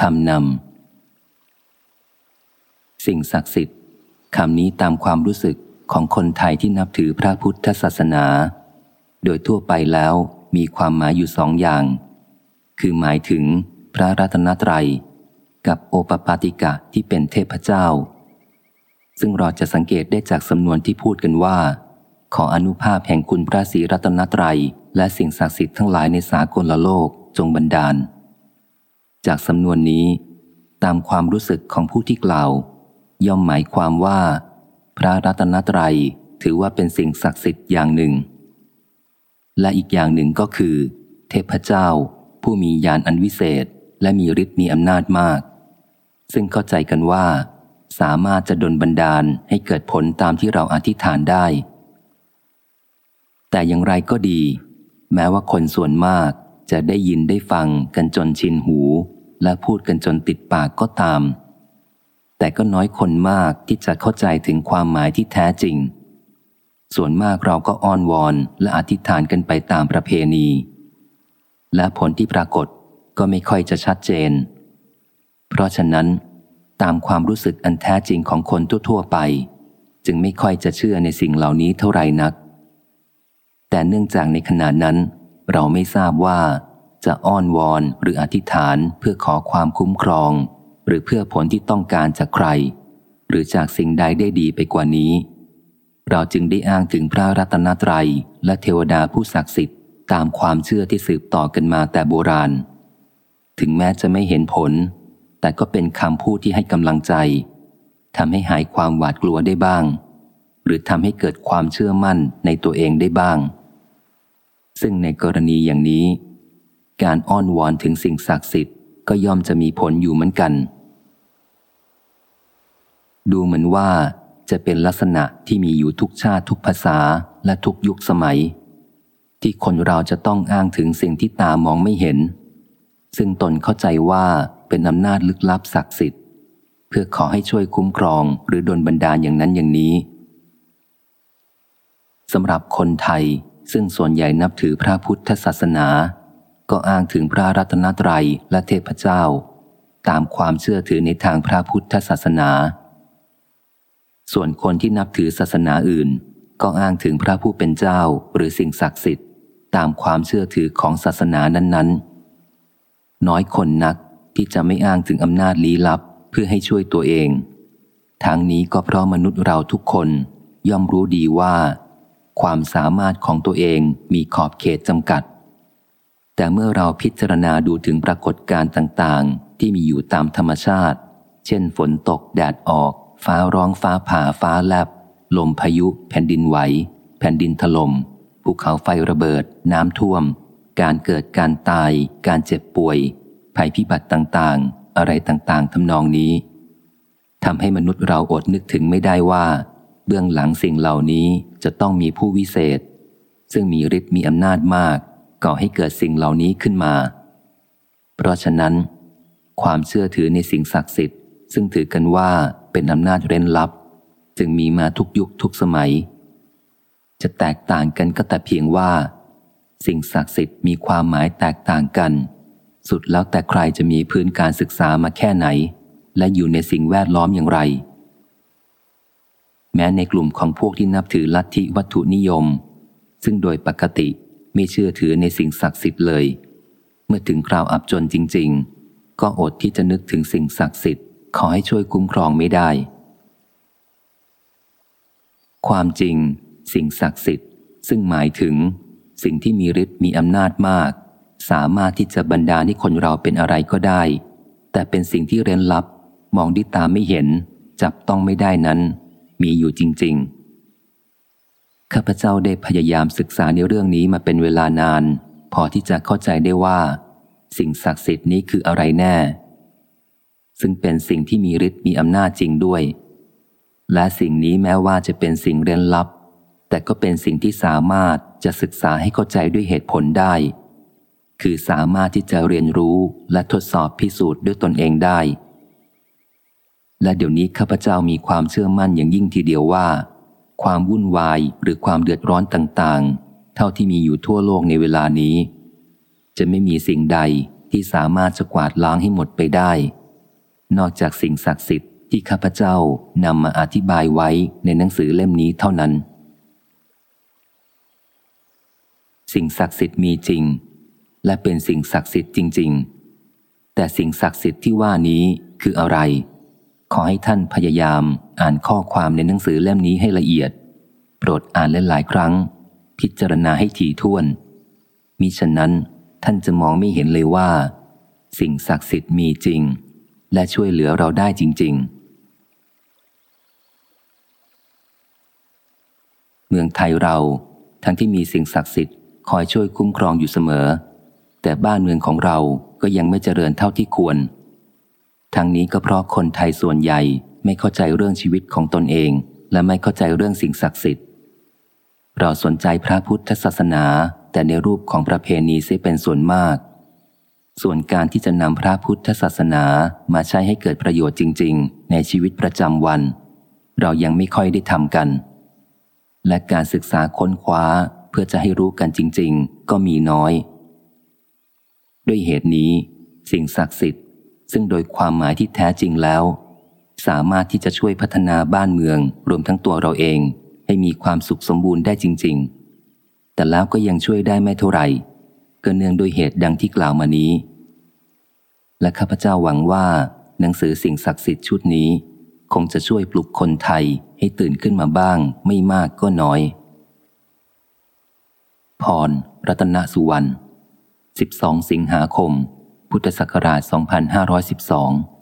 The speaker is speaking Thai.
คำนำ สิ่งศักดิ์สิทธิ์คำนี้ตามความรู้สึกของคนไทยที่นับถือพระพุทธศาสนา โดยทั่วไปแล้วมีความหมายอยู่สองอย่าง คือหมายถึงพระรัตนตรัย กับโอปปาติกะที่เป็นเทพเจ้า ซึ่งเราจะสังเกตได้จากสำนวนที่พูดกันว่า ขออนุภาพแห่งคุณพระศรีรัตนตรัย และสิ่งศักดิ์สิทธิ์ทั้งหลายในสากลโลกจงบันดาล จากสำนวนนี้ ตามความรู้สึกของผู้ที่กล่าว ย่อมหมายความว่า พระรัตนตรัยถือว่าเป็นสิ่งศักดิ์สิทธิ์อย่างหนึ่ง และอีกอย่างหนึ่งก็คือ เทพเจ้า ผู้มีญาณอันวิเศษและมีฤทธิ์มีอำนาจมาก ซึ่งเข้าใจกันว่า สามารถจะดลบันดาลให้เกิดผลตามที่เราอธิษฐานได้ แต่อย่างไรก็ดี แม้ว่าคนส่วนมากจะได้ยินได้ฟังกันจนชินหู และพูดกันจนติดปากก็ตาม แต่ก็น้อยคนมากที่จะเข้าใจถึงความหมายที่แท้จริง ส่วนมากเราก็อ้อนวอนและอธิษฐานกันไปตามประเพณี และผลที่ปรากฏก็ไม่ค่อยจะชัดเจน เพราะฉะนั้น ตามความรู้สึกอันแท้จริงของคนทั่วๆไป จึงไม่ค่อยจะเชื่อในสิ่งเหล่านี้เท่าไหร่นัก แต่เนื่องจากในขณะนั้น เราไม่ทราบว่า จะอ้อนวอนหรืออธิษฐานเพื่อขอความคุ้มครอง หรือเพื่อผลที่ต้องการจากใคร หรือจากสิ่งใดได้ดีไปกว่านี้ เราจึงได้อ้างถึงพระรัตนตรัย และเทวดาผู้ศักดิ์สิทธิ์ตามความเชื่อที่สืบต่อกันมาแต่โบราณ ถึงแม้จะไม่เห็นผล แต่ก็เป็นคำพูดที่ให้กำลังใจทำให้หายความหวาดกลัวได้บ้าง หรือทำให้เกิดความเชื่อมั่นในตัวเองได้บ้าง ซึ่งในกรณีอย่างนี้ การอ้อนวอนถึงสิ่งศักดิ์สิทธิ์ก็ย่อมจะมีผลอยู่เหมือนกัน ดูเหมือนว่าจะเป็นลักษณะที่มีอยู่ทุกชาติทุกภาษาและทุกยุคสมัย ที่คนเราจะต้องอ้างถึงสิ่งที่ตามองไม่เห็น ซึ่งตนเข้าใจว่าเป็นอำนาจลึกลับศักดิ์สิทธิ์ เพื่อขอให้ช่วยคุ้มครองหรือดลบันดาลอย่างนั้นอย่างนี้สำหรับคนไทยซึ่งส่วนใหญ่นับถือพระพุทธศาสนา ก็อ้างถึงพระรัตนตรัยและเทพเจ้า ตามความเชื่อถือในทางพระพุทธศาสนา ส่วนคนที่นับถือศาสนาอื่น ก็อ้างถึงพระผู้เป็นเจ้าหรือสิ่งศักดิ์สิทธิ์ ตามความเชื่อถือของศาสนานั้น ๆ น้อยคนนักที่จะไม่อ้างถึงอำนาจลี้ลับเพื่อให้ช่วยตัวเองทางนี้ก็เพราะมนุษย์เราทุกคนย่อมรู้ดีว่า ความสามารถของตัวเองมีขอบเขตจำกัด แต่เมื่อเราพิจารณาดูถึงปรากฏการณ์ต่างๆ ที่มีอยู่ตามธรรมชาติ เช่น ฝนตกแดดออก ฟ้าร้องฟ้าผ่าฟ้าแลบ ลมพายุ แผ่นดินไหว แผ่นดินถลม่มภูเขาไฟระเบิด น้ำท่วม การเกิดการตาย การเจ็บป่วย ภัยพิบัติต่างๆ อะไรต่างๆทำนองนี้ทำให้มนุษย์เราอดนึกถึงไม่ได้ว่า เบื้องหลังสิ่งเหล่านี้จะต้องมีผู้วิเศษ ซึ่งมีฤทธิ์มีอำนาจมาก ก่อให้เกิดสิ่งเหล่านี้ขึ้นมา เพราะฉะนั้น ความเชื่อถือในสิ่งศักดิ์สิทธิ์ ซึ่งถือกันว่าเป็นอำนาจเร้นลับ จึงมีมาทุกยุคทุกสมัย จะแตกต่างกันก็แต่เพียงว่า สิ่งศักดิ์สิทธิ์มีความหมายแตกต่างกัน สุดแล้วแต่ใครจะมีพื้นการศึกษามาแค่ไหน และอยู่ในสิ่งแวดล้อมอย่างไร แม้ในกลุ่มของพวกที่นับถือลัทธิวัตถุนิยม ซึ่งโดยปกติ ไม่เชื่อถือในสิ่งศักดิ์สิทธิ์เลย เมื่อถึงคราวอับจนจริง ๆ ก็อดที่จะนึกถึงสิ่งศักดิ์สิทธิ์ขอให้ช่วยคุ้มครองไม่ได้ ความจริง สิ่งศักดิ์สิทธิ์ ซึ่งหมายถึง สิ่งที่มีฤทธิ์มีอำนาจมาก สามารถที่จะบรรดาให้คนเราเป็นอะไรก็ได้ แต่เป็นสิ่งที่เร้นลับ มองด้วยตาไม่เห็น จับต้องไม่ได้นั้น มีอยู่จริง ๆ ข้าพเจ้าได้พยายามศึกษาในเรื่องนี้มาเป็นเวลานาน พอที่จะเข้าใจได้ว่า สิ่งศักดิ์สิทธิ์นี้คืออะไรแน่ ซึ่งเป็นสิ่งที่มีฤทธิ์มีอำนาจจริงด้วย และสิ่งนี้แม้ว่าจะเป็นสิ่งเร้นลับ แต่ก็เป็นสิ่งที่สามารถจะศึกษาให้เข้าใจด้วยเหตุผลได้ คือสามารถที่จะเรียนรู้และทดสอบพิสูจน์ด้วยตนเองได้ และเดี๋ยวนี้ข้าพเจ้ามีความเชื่อมั่นอย่างยิ่งทีเดียวว่า ความวุ่นวายหรือความเดือดร้อนต่างๆ เท่าที่มีอยู่ทั่วโลกในเวลานี้ จะไม่มีสิ่งใดที่สามารถจะกวาดล้างให้หมดไปได้ นอกจากสิ่งศักดิ์สิทธิ์ที่ข้าพเจ้านำมาอธิบายไว้ในหนังสือเล่มนี้เท่านั้น สิ่งศักดิ์สิทธิ์มีจริง และเป็นสิ่งศักดิ์สิทธิ์จริง ๆ แต่สิ่งศักดิ์สิทธิ์ที่ว่านี้คืออะไร ขอให้ท่านพยายามอ่านข้อความในหนังสือเล่มนี้ให้ละเอียด โปรดอ่านเล่นหลายครั้ง พิจารณาให้ถี่ถ้วน มิฉะนั้นท่านจะมองไม่เห็นเลยว่า สิ่งศักดิ์สิทธิ์มีจริง และช่วยเหลือเราได้จริง ๆ เมืองไทยเรา ทั้งที่มีสิ่งศักดิ์สิทธิ์คอยช่วยคุ้มครองอยู่เสมอ แต่บ้านเมืองของเราก็ยังไม่เจริญเท่าที่ควร ทั้งนี้ก็เพราะคนไทยส่วนใหญ่ไม่เข้าใจเรื่องชีวิตของตนเอง และไม่เข้าใจเรื่องสิ่งศักดิ์สิทธิ์ เราสนใจพระพุทธศาสนาแต่ในรูปของประเพณีเสียเป็นส่วนมาก ส่วนการที่จะนำพระพุทธศาสนามาใช้ให้เกิดประโยชน์จริง ๆ ในชีวิตประจำวัน เรายังไม่ค่อยได้ทำกัน และการศึกษาค้นคว้าเพื่อจะให้รู้กันจริง ๆ ก็มีน้อย ด้วยเหตุนี้ สิ่งศักดิ์สิทธิ์ ซึ่งโดยความหมายที่แท้จริงแล้ว สามารถที่จะช่วยพัฒนาบ้านเมือง รวมทั้งตัวเราเอง ให้มีความสุขสมบูรณ์ได้จริง ๆ แต่แล้วก็ยังช่วยได้ไม่เท่าไหร่ก็เนื่องด้วยเหตุดังที่กล่าวมานี้ และข้าพเจ้าหวังว่า หนังสือสิ่งศักดิ์สิทธิ์ชุดนี้ คงจะช่วยปลุกคนไทยให้ตื่นขึ้นมาบ้าง ไม่มากก็น้อย พร รัตนสุวรรณ 12 สิงหาคม พุทธศักราช 2512